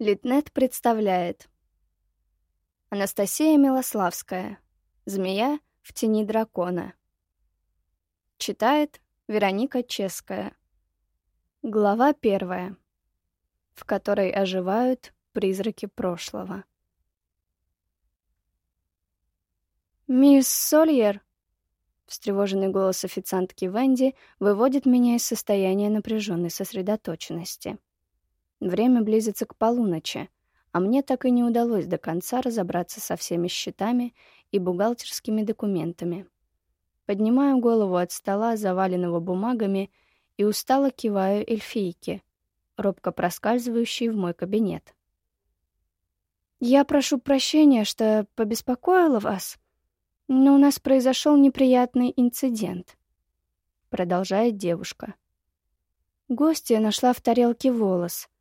Литнет представляет Анастасия Милославская «Змея в тени дракона» Читает Вероника Ческая Глава первая, в которой оживают призраки прошлого. «Мисс Сольер!» Встревоженный голос официантки Венди выводит меня из состояния напряженной сосредоточенности. Время близится к полуночи, а мне так и не удалось до конца разобраться со всеми счетами и бухгалтерскими документами. Поднимаю голову от стола, заваленного бумагами, и устало киваю эльфийке, робко проскальзывающей в мой кабинет. «Я прошу прощения, что побеспокоила вас, но у нас произошел неприятный инцидент», — продолжает девушка. Гостья нашла в тарелке волос —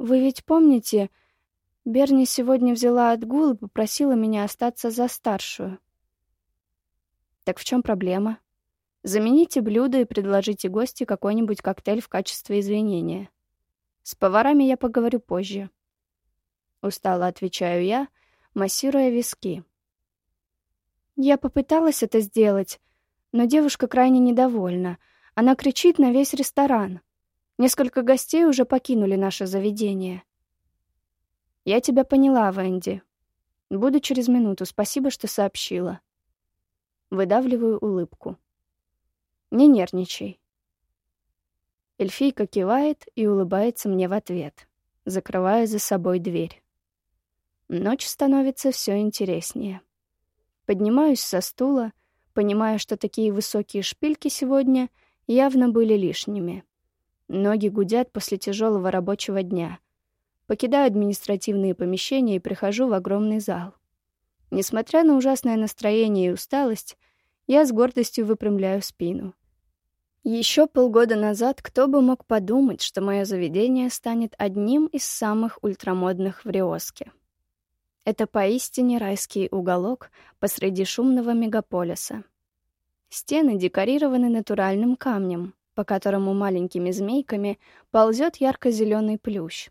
вы ведь помните, Берни сегодня взяла отгул и попросила меня остаться за старшую. Так в чем проблема? Замените блюдо и предложите гости какой-нибудь коктейль в качестве извинения. С поварами я поговорю позже. Устало отвечаю я, массируя виски. Я попыталась это сделать, но девушка крайне недовольна. Она кричит на весь ресторан. Несколько гостей уже покинули наше заведение. Я тебя поняла, Венди. Буду через минуту. Спасибо, что сообщила. Выдавливаю улыбку. Не нервничай. Эльфийка кивает и улыбается мне в ответ, закрывая за собой дверь. Ночь становится все интереснее. Поднимаюсь со стула, понимая, что такие высокие шпильки сегодня явно были лишними. Ноги гудят после тяжелого рабочего дня. Покидаю административные помещения и прихожу в огромный зал. Несмотря на ужасное настроение и усталость, я с гордостью выпрямляю спину. Еще полгода назад кто бы мог подумать, что мое заведение станет одним из самых ультрамодных в Риоске. Это поистине райский уголок посреди шумного мегаполиса. Стены декорированы натуральным камнем, по которому маленькими змейками ползет ярко-зеленый плющ.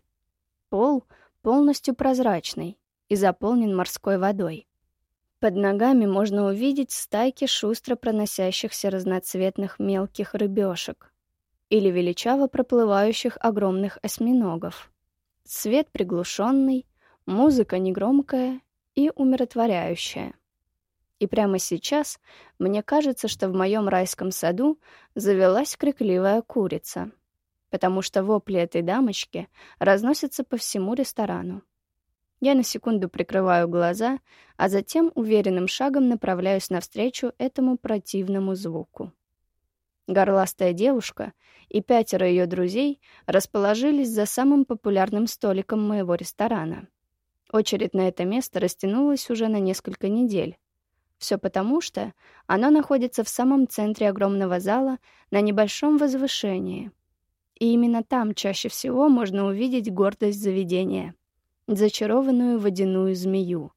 Пол полностью прозрачный и заполнен морской водой. Под ногами можно увидеть стайки шустро проносящихся разноцветных мелких рыбешек или величаво проплывающих огромных осьминогов. Свет приглушенный, музыка негромкая и умиротворяющая. И прямо сейчас мне кажется, что в моем райском саду завелась крикливая курица, потому что вопли этой дамочки разносятся по всему ресторану. Я на секунду прикрываю глаза, а затем уверенным шагом направляюсь навстречу этому противному звуку. Горластая девушка и пятеро ее друзей расположились за самым популярным столиком моего ресторана. Очередь на это место растянулась уже на несколько недель, все потому, что оно находится в самом центре огромного зала на небольшом возвышении. И именно там чаще всего можно увидеть гордость заведения — зачарованную водяную змею.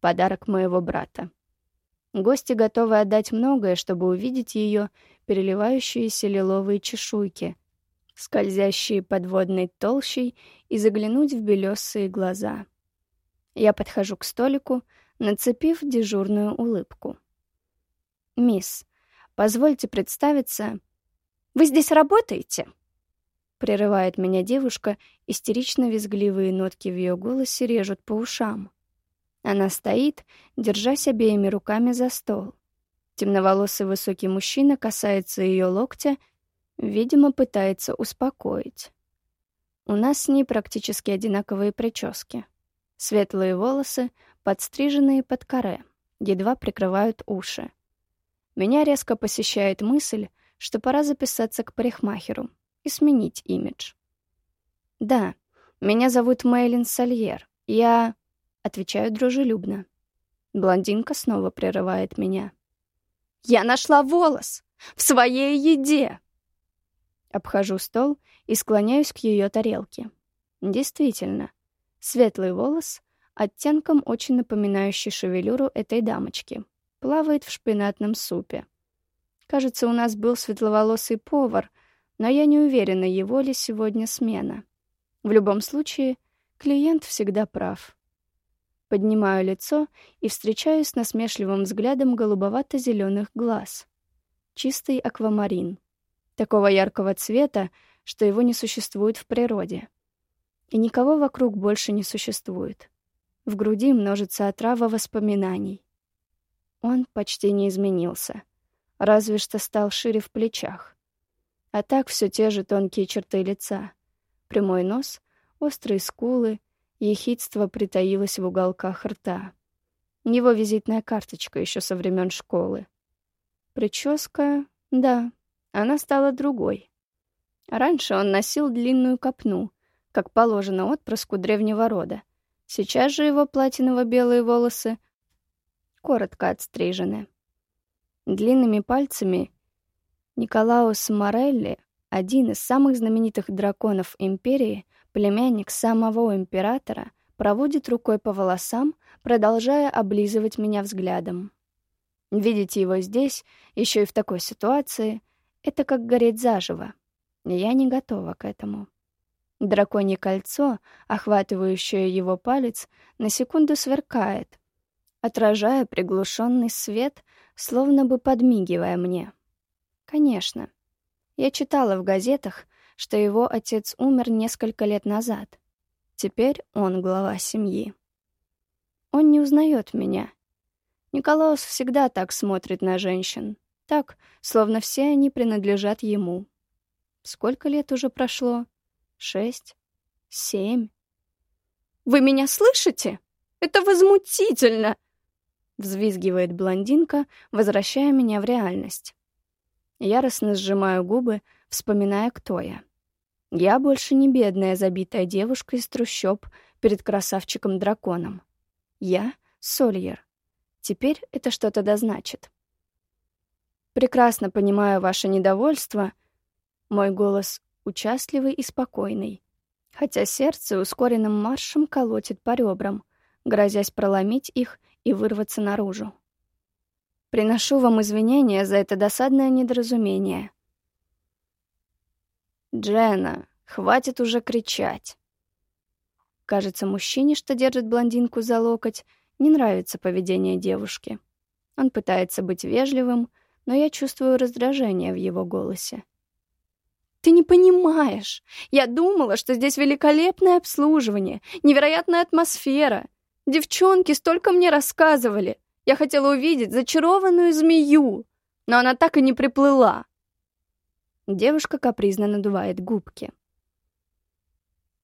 Подарок моего брата. Гости готовы отдать многое, чтобы увидеть ее переливающиеся лиловые чешуйки, скользящие под водной толщей и заглянуть в белесые глаза. Я подхожу к столику — нацепив дежурную улыбку. «Мисс, позвольте представиться...» «Вы здесь работаете?» Прерывает меня девушка, истерично-визгливые нотки в ее голосе режут по ушам. Она стоит, держась обеими руками за стол. Темноволосый высокий мужчина касается ее локтя, видимо, пытается успокоить. У нас с ней практически одинаковые прически. Светлые волосы, подстриженные под каре, едва прикрывают уши. Меня резко посещает мысль, что пора записаться к парикмахеру и сменить имидж. «Да, меня зовут Мэйлин Сальер. Я...» — отвечаю дружелюбно. Блондинка снова прерывает меня. «Я нашла волос! В своей еде!» Обхожу стол и склоняюсь к ее тарелке. Действительно, светлый волос оттенком очень напоминающий шевелюру этой дамочки. Плавает в шпинатном супе. Кажется, у нас был светловолосый повар, но я не уверена, его ли сегодня смена. В любом случае, Клиент всегда прав. Поднимаю лицо и встречаюсь с насмешливым взглядом голубовато-зеленых глаз. Чистый аквамарин. Такого яркого цвета, что его не существует в природе. И никого вокруг больше не существует. В груди множится отрава воспоминаний. Он почти не изменился. Разве что стал шире в плечах. А так все те же тонкие черты лица. Прямой нос, острые скулы, ехидство притаилось в уголках рта. Его визитная карточка еще со времен школы. Прическа, да, она стала другой. Раньше он носил длинную копну, как положено отпрыску древнего рода. Сейчас же его платиново-белые волосы коротко отстрижены. Длинными пальцами Николаус Морелли, один из самых знаменитых драконов Империи, племянник самого императора, проводит рукой по волосам, продолжая облизывать меня взглядом. Видеть его здесь, еще и в такой ситуации, это как гореть заживо. Я не готова к этому. Драконье кольцо, охватывающее его палец, на секунду сверкает, отражая приглушенный свет, словно бы подмигивая мне. Конечно. Я читала в газетах, что его отец умер несколько лет назад. Теперь он глава семьи. Он не узнает меня. Николаус всегда так смотрит на женщин. Так, словно все они принадлежат ему. Сколько лет уже прошло? Шесть? Семь? «Вы меня слышите? Это возмутительно!» Взвизгивает блондинка, возвращая меня в реальность. Яростно сжимаю губы, вспоминая, кто я. Я больше не бедная забитая девушка из трущоб перед красавчиком-драконом. Я — Сольер. Теперь это что-то дозначит. Прекрасно понимаю ваше недовольство. Мой голос участливый и спокойный. Хотя сердце ускоренным маршем колотит по ребрам, грозясь проломить их и вырваться наружу. Приношу вам извинения за это досадное недоразумение. Джена, хватит уже кричать. Кажется, мужчине, что держит блондинку за локоть, не нравится поведение девушки. Он пытается быть вежливым, но я чувствую раздражение в его голосе. «Ты не понимаешь. Я думала, что здесь великолепное обслуживание, невероятная атмосфера. Девчонки столько мне рассказывали. Я хотела увидеть зачарованную змею, но она так и не приплыла». Девушка капризно надувает губки.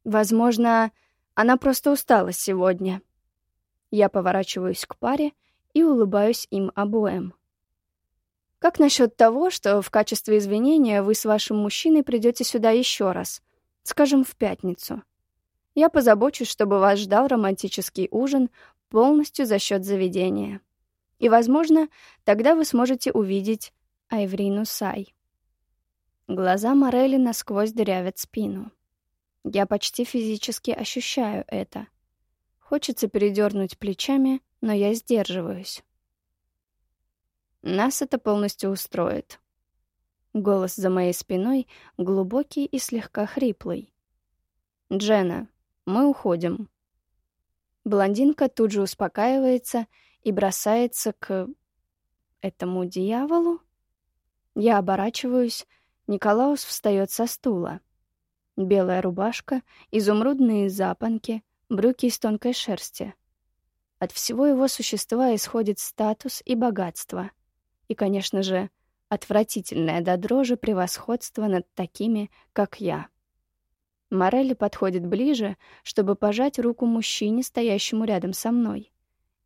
«Возможно, она просто устала сегодня». Я поворачиваюсь к паре и улыбаюсь им обоим. Как насчет того, что в качестве извинения вы с вашим мужчиной придете сюда еще раз, скажем, в пятницу? Я позабочусь, чтобы вас ждал романтический ужин полностью за счет заведения. И, возможно, тогда вы сможете увидеть Айврину Сай. Глаза Морели насквозь дырявят спину. Я почти физически ощущаю это. Хочется передернуть плечами, но я сдерживаюсь. Нас это полностью устроит. Голос за моей спиной глубокий и слегка хриплый. «Джена, мы уходим». Блондинка тут же успокаивается и бросается к... этому дьяволу? Я оборачиваюсь, Николаус встает со стула. Белая рубашка, изумрудные запонки, брюки из тонкой шерсти. От всего его существа исходит статус и богатство и, конечно же, отвратительное до дрожи превосходство над такими, как я. Морелли подходит ближе, чтобы пожать руку мужчине, стоящему рядом со мной.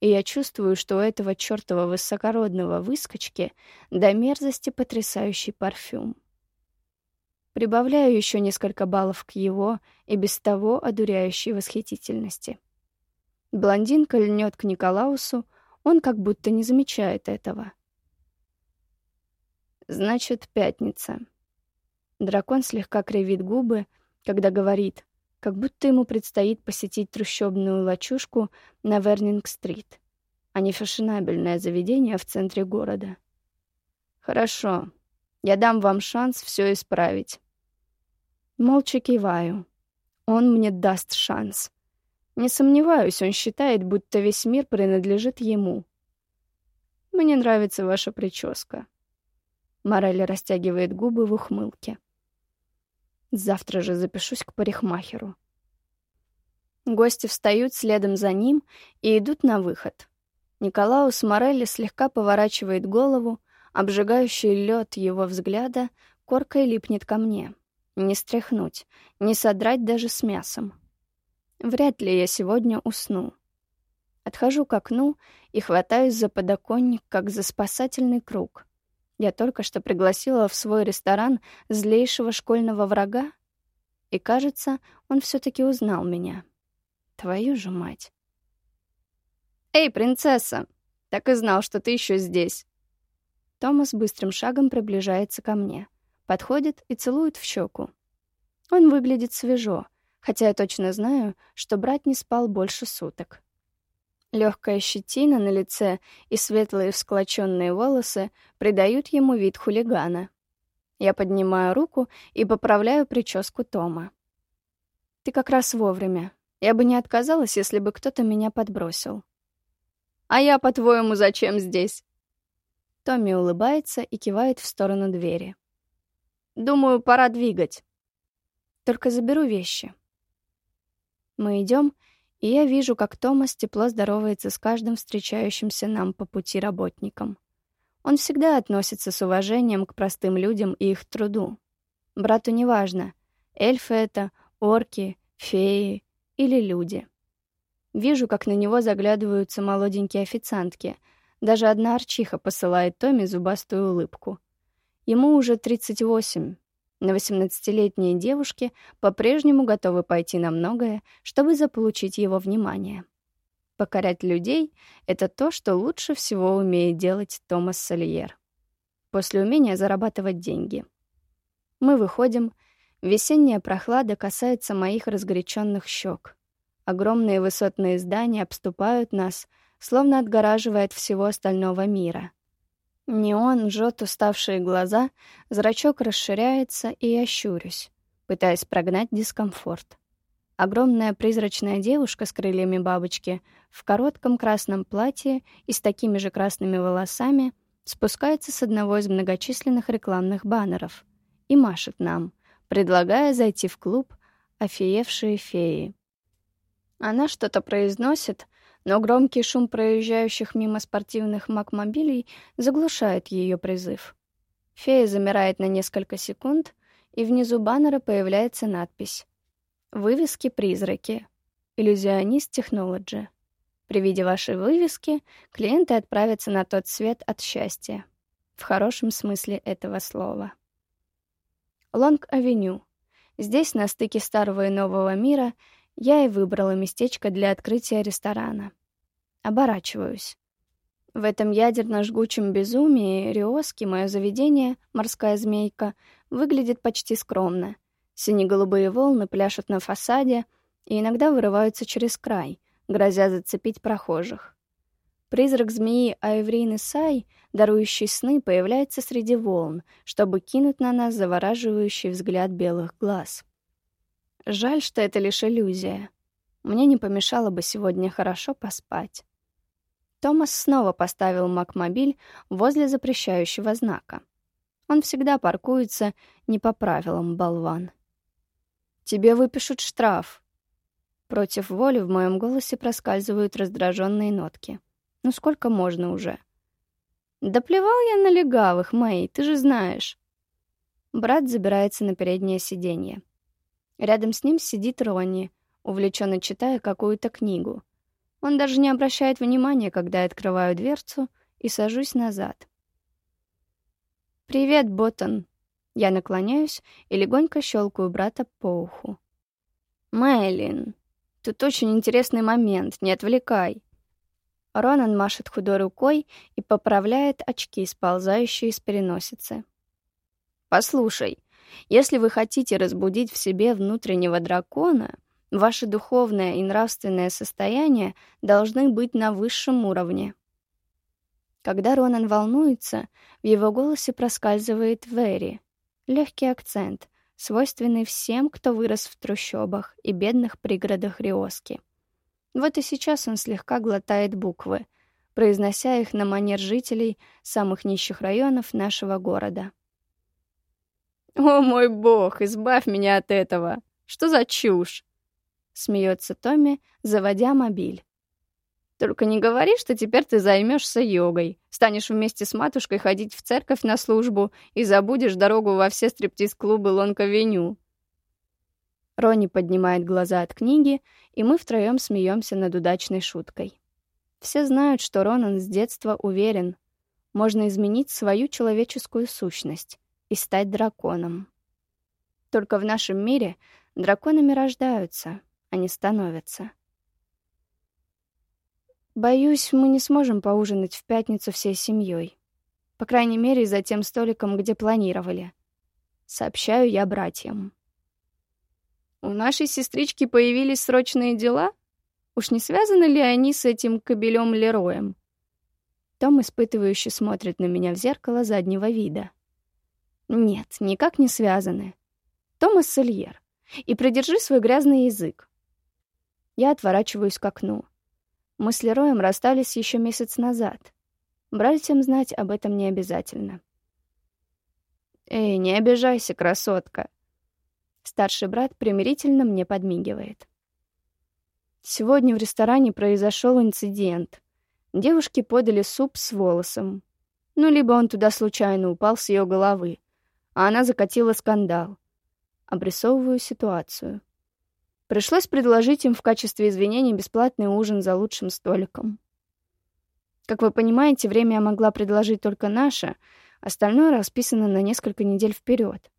И я чувствую, что у этого чёртова высокородного выскочки до мерзости потрясающий парфюм. Прибавляю еще несколько баллов к его и без того одуряющей восхитительности. Блондинка льнет к Николаусу, он как будто не замечает этого. Значит, пятница. Дракон слегка кривит губы, когда говорит, как будто ему предстоит посетить трущобную лачушку на Вернинг-стрит, а не фешенебельное заведение в центре города. Хорошо, я дам вам шанс все исправить. Молча киваю. Он мне даст шанс. Не сомневаюсь, он считает, будто весь мир принадлежит ему. Мне нравится ваша прическа. Морель растягивает губы в ухмылке. Завтра же запишусь к парикмахеру. Гости встают следом за ним и идут на выход. Николаус Морелли слегка поворачивает голову, обжигающий лед его взгляда коркой липнет ко мне. Не стряхнуть, не содрать даже с мясом. Вряд ли я сегодня усну. Отхожу к окну и хватаюсь за подоконник, как за спасательный круг. Я только что пригласила в свой ресторан злейшего школьного врага, и, кажется, он все-таки узнал меня. Твою же мать. «Эй, принцесса! Так и знал, что ты еще здесь!» Томас быстрым шагом приближается ко мне, подходит и целует в щеку. Он выглядит свежо, хотя я точно знаю, что брат не спал больше суток. Легкая щетина на лице и светлые всклоченные волосы придают ему вид хулигана. Я поднимаю руку и поправляю прическу Тома. «Ты как раз вовремя. Я бы не отказалась, если бы кто-то меня подбросил». «А я, по-твоему, зачем здесь?» Томми улыбается и кивает в сторону двери. «Думаю, пора двигать. Только заберу вещи». Мы идем, я вижу, как Томас тепло здоровается с каждым встречающимся нам по пути работником. Он всегда относится с уважением к простым людям и их труду. Брату не важно, эльфы это, орки, феи или люди. Вижу, как на него заглядываются молоденькие официантки — даже одна арчиха посылает Томми зубастую улыбку. Ему уже 38. На 18-летние девушки по-прежнему готовы пойти на многое, чтобы заполучить его внимание. Покорять людей — это то, что лучше всего умеет делать Томас Сольер. После умения зарабатывать деньги. Мы выходим, весенняя прохлада касается моих разгоряченных щек. Огромные высотные здания обступают нас — словно отгораживая от всего остального мира. Неон жжет уставшие глаза, зрачок расширяется, и я щурюсь, пытаясь прогнать дискомфорт. Огромная призрачная девушка с крыльями бабочки в коротком красном платье и с такими же красными волосами спускается с одного из многочисленных рекламных баннеров и машет нам, предлагая зайти в клуб «Офиевшие феи». Она что-то произносит, но громкий шум проезжающих мимо спортивных макмобилей заглушает ее призыв. Фея замирает на несколько секунд, и внизу баннера появляется надпись «Вывески-призраки. Иллюзионист Технологи». При виде вашей вывески клиенты отправятся на тот свет от счастья. В хорошем смысле этого слова. Лонг-авеню. Здесь, на стыке старого и нового мира, я и выбрала местечко для открытия ресторана. Оборачиваюсь. В этом ядерно-жгучем безумии Риоски, мое заведение, морская змейка, выглядит почти скромно. Сине-голубые волны пляшут на фасаде и иногда вырываются через край, грозя зацепить прохожих. Призрак змеи Айврины Сай, дарующий сны, появляется среди волн, чтобы кинуть на нас завораживающий взгляд белых глаз. Жаль, что это лишь иллюзия. Мне не помешало бы сегодня хорошо поспать. Томас снова поставил Макмобиль возле запрещающего знака. Он всегда паркуется не по правилам, болван. «Тебе выпишут штраф». Против воли в моем голосе проскальзывают раздраженные нотки. «Ну сколько можно уже?» «Да плевал я на легавых, Мэй, ты же знаешь». Брат забирается на переднее сиденье. Рядом с ним сидит Ронни, увлеченно читая какую-то книгу. Он даже не обращает внимания, когда я открываю дверцу и сажусь назад. «Привет, Боттон!» Я наклоняюсь и легонько щелкаю брата по уху. «Мэйлин, тут очень интересный момент, не отвлекай!» Ронан машет худой рукой и поправляет очки, сползающие с переносицы. «Послушай, если вы хотите разбудить в себе внутреннего дракона, ваше духовное и нравственное состояние должны быть на высшем уровне. Когда Ронан волнуется, в его голосе проскальзывает Вэри, легкий акцент, свойственный всем, кто вырос в трущобах и бедных пригородах Риоски. Вот и сейчас он слегка глотает буквы, произнося их на манер жителей самых нищих районов нашего города. «О мой бог, избавь меня от этого! Что за чушь?» — смеется Томми, заводя мобиль. «Только не говори, что теперь ты займешься йогой, станешь вместе с матушкой ходить в церковь на службу и забудешь дорогу во все стриптиз-клубы Лонг-авеню». Ронни поднимает глаза от книги, и мы втроем смеемся над удачной шуткой. Все знают, что Ронан с детства уверен, можно изменить свою человеческую сущность и стать драконом. Только в нашем мире драконами рождаются, а не становятся. Боюсь, мы не сможем поужинать в пятницу всей семьей. По крайней мере, за тем столиком, где планировали. Сообщаю я братьям. У нашей сестрички появились срочные дела? Уж не связаны ли они с этим кобелем Лероем? Том испытывающе смотрит на меня в зеркало заднего вида. Нет, никак не связаны. Томас Сельер. И придержи свой грязный язык. Я отворачиваюсь к окну. Мы с Лероем расстались еще месяц назад. Братьям знать об этом не обязательно. «Эй, не обижайся, красотка!» Старший брат примирительно мне подмигивает. Сегодня в ресторане произошел инцидент. Девушки подали суп с волосом. Ну, либо он туда случайно упал с ее головы, а она закатила скандал. Обрисовываю ситуацию. Пришлось предложить им в качестве извинений бесплатный ужин за лучшим столиком. Как вы понимаете, время я могла предложить только наше, остальное расписано на несколько недель вперед.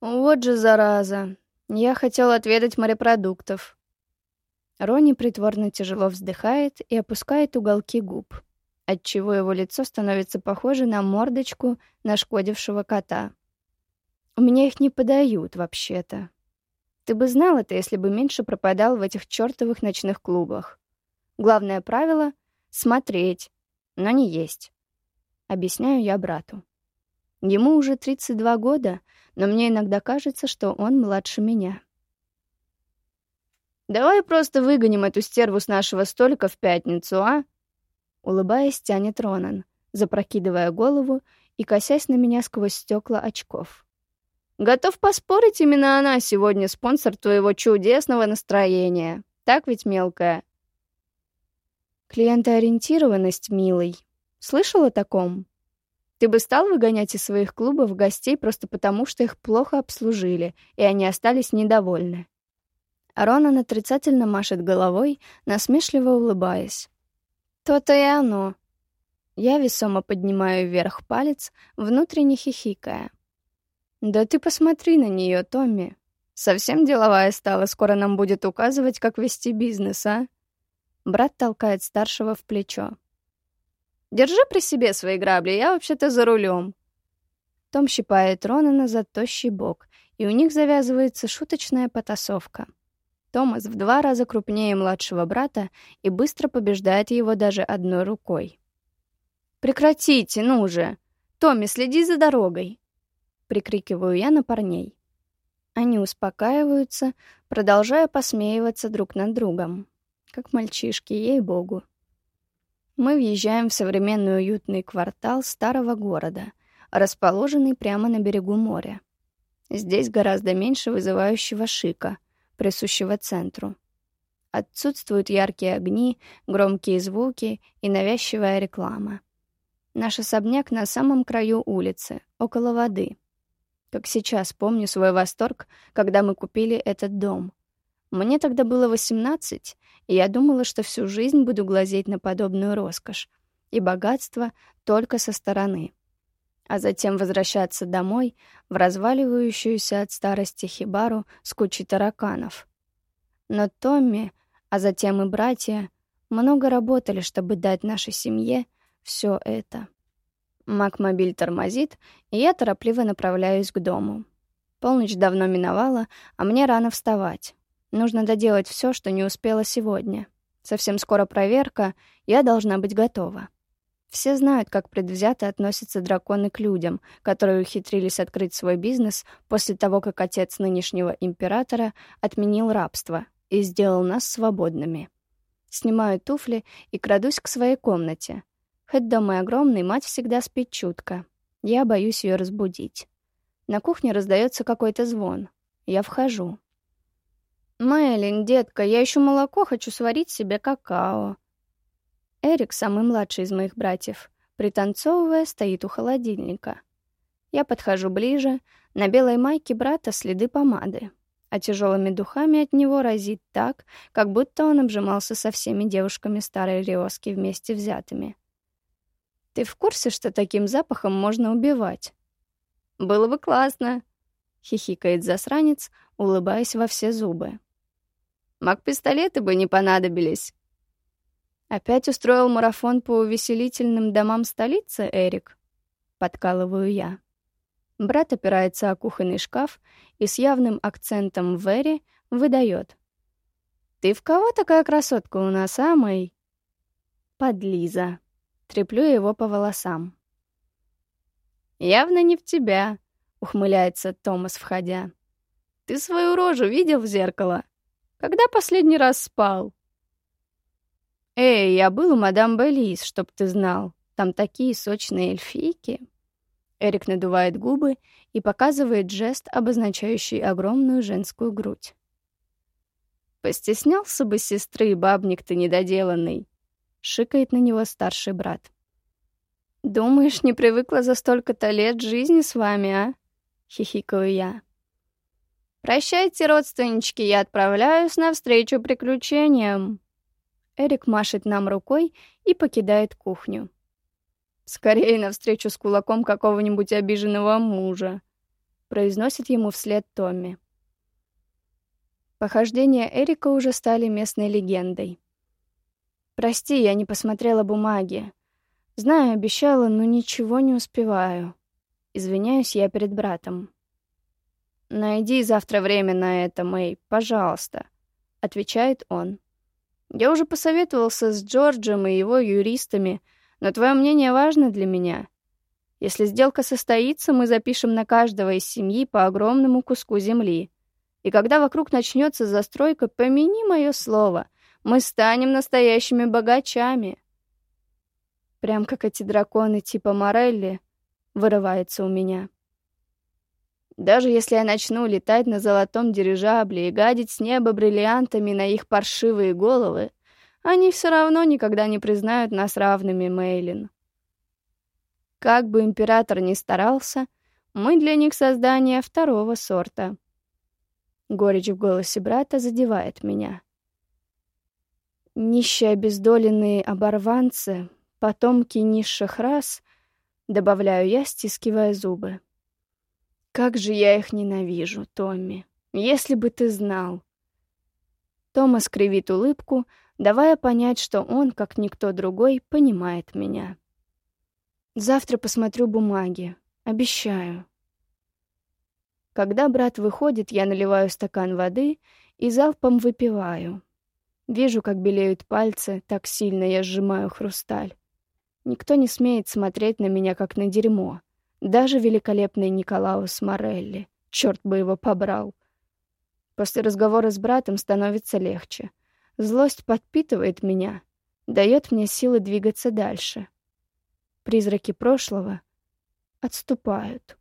Вот же зараза. Я хотел отведать морепродуктов. Рони притворно тяжело вздыхает и опускает уголки губ, отчего его лицо становится похоже на мордочку нашкодившего кота. У меня их не подают, вообще-то. Ты бы знал это, если бы меньше пропадал в этих чертовых ночных клубах. Главное правило — смотреть, но не есть. Объясняю я брату. Ему уже 32 года, но мне иногда кажется, что он младше меня. «Давай просто выгоним эту стерву с нашего столика в пятницу, а?» Улыбаясь, тянет Ронан, запрокидывая голову и косясь на меня сквозь стекла очков. Готов поспорить, именно она сегодня спонсор твоего чудесного настроения. Так ведь, мелкая?» «Клиентоориентированность, милый. Слышал о таком? Ты бы стал выгонять из своих клубов гостей просто потому, что их плохо обслужили, и они остались недовольны?» Ронан отрицательно машет головой, насмешливо улыбаясь. «То-то и оно». Я весомо поднимаю вверх палец, внутренне хихикая. «Да ты посмотри на нее, Томми. Совсем деловая стала, скоро нам будет указывать, как вести бизнес, а?» Брат толкает старшего в плечо. «Держи при себе свои грабли, я вообще-то за рулем». Том щипает Ронана за тощий бок, и у них завязывается шуточная потасовка. Томас в два раза крупнее младшего брата и быстро побеждает его даже одной рукой. «Прекратите, ну же! Томми, следи за дорогой!» Прикрикиваю я на парней. Они успокаиваются, продолжая посмеиваться друг над другом. Как мальчишки, ей-богу. Мы въезжаем в современный уютный квартал старого города, расположенный прямо на берегу моря. Здесь гораздо меньше вызывающего шика, присущего центру. Отсутствуют яркие огни, громкие звуки и навязчивая реклама. Наш особняк на самом краю улицы, около воды. Как сейчас помню свой восторг, когда мы купили этот дом. Мне тогда было 18, и я думала, что всю жизнь буду глазеть на подобную роскошь и богатство только со стороны. А затем возвращаться домой в разваливающуюся от старости хибару с кучей тараканов. Но Томми, а затем и братья, много работали, чтобы дать нашей семье все это. Макмобиль тормозит, и я торопливо направляюсь к дому. Полночь давно миновала, а мне рано вставать. Нужно доделать все, что не успела сегодня. Совсем скоро проверка, я должна быть готова. Все знают, как предвзято относятся драконы к людям, которые ухитрились открыть свой бизнес после того, как отец нынешнего императора отменил рабство и сделал нас свободными. Снимаю туфли и крадусь к своей комнате. Хоть дом и огромный, мать всегда спит чутко. Я боюсь ее разбудить. На кухне раздается какой-то звон. Я вхожу. «Мэлин, детка, я еще молоко хочу сварить себе какао». Эрик, самый младший из моих братьев, пританцовывая, стоит у холодильника. Я подхожу ближе, на белой майке брата следы помады, а тяжелыми духами от него разит так, как будто он обжимался со всеми девушками старой Риоски вместе взятыми. «Ты в курсе, что таким запахом можно убивать?» «Было бы классно», — хихикает засранец, улыбаясь во все зубы. Маг-пистолеты бы не понадобились. Опять устроил марафон по увеселительным домам столицы, Эрик? Подкалываю я. Брат опирается о кухонный шкаф и с явным акцентом в Эри выдает. «Ты в кого такая красотка у нас, а, Мэй?» «Подлиза». Треплю его по волосам. «Явно не в тебя», — ухмыляется Томас, входя. «Ты свою рожу видел в зеркало?» Когда последний раз спал? Эй, я был у мадам Белис, чтоб ты знал. Там такие сочные эльфийки. Эрик надувает губы и показывает жест, обозначающий огромную женскую грудь. Постеснялся бы сестры, бабник ты недоделанный. Шикает на него старший брат. Думаешь, не привыкла за столько-то лет жизни с вами, а? Хихикаю я. «Прощайте, родственнички, я отправляюсь навстречу приключениям». Эрик машет нам рукой и покидает кухню. «Скорее навстречу с кулаком какого-нибудь обиженного мужа», произносит ему вслед Томми. Похождения Эрика уже стали местной легендой. «Прости, я не посмотрела бумаги. Знаю, обещала, но ничего не успеваю. Извиняюсь я перед братом». «Найди завтра время на это, Мэй, пожалуйста», — отвечает он. «Я уже посоветовался с Джорджем и его юристами, но твое мнение важно для меня. Если сделка состоится, мы запишем на каждого из семьи по огромному куску земли. И когда вокруг начнется застройка, помяни мое слово, мы станем настоящими богачами». Прям как эти драконы типа Морелли, вырывается у меня. Даже если я начну летать на золотом дирижабле и гадить с неба бриллиантами на их паршивые головы, они все равно никогда не признают нас равными, Мейлин. Как бы император ни старался, мы для них создание второго сорта. Горечь в голосе брата задевает меня. Нищие обездоленные оборванцы, потомки низших рас, добавляю я, стискивая зубы. Как же я их ненавижу, Томми. Если бы ты знал. Томас кривит улыбку, давая понять, что он, как никто другой, понимает меня. Завтра посмотрю бумаги. Обещаю. Когда брат выходит, я наливаю стакан воды и залпом выпиваю. Вижу, как белеют пальцы, так сильно я сжимаю хрусталь. Никто не смеет смотреть на меня, как на дерьмо. Даже великолепный Николаус Морелли. Черт бы его побрал. После разговора с братом становится легче. Злость подпитывает меня, дает мне силы двигаться дальше. Призраки прошлого отступают.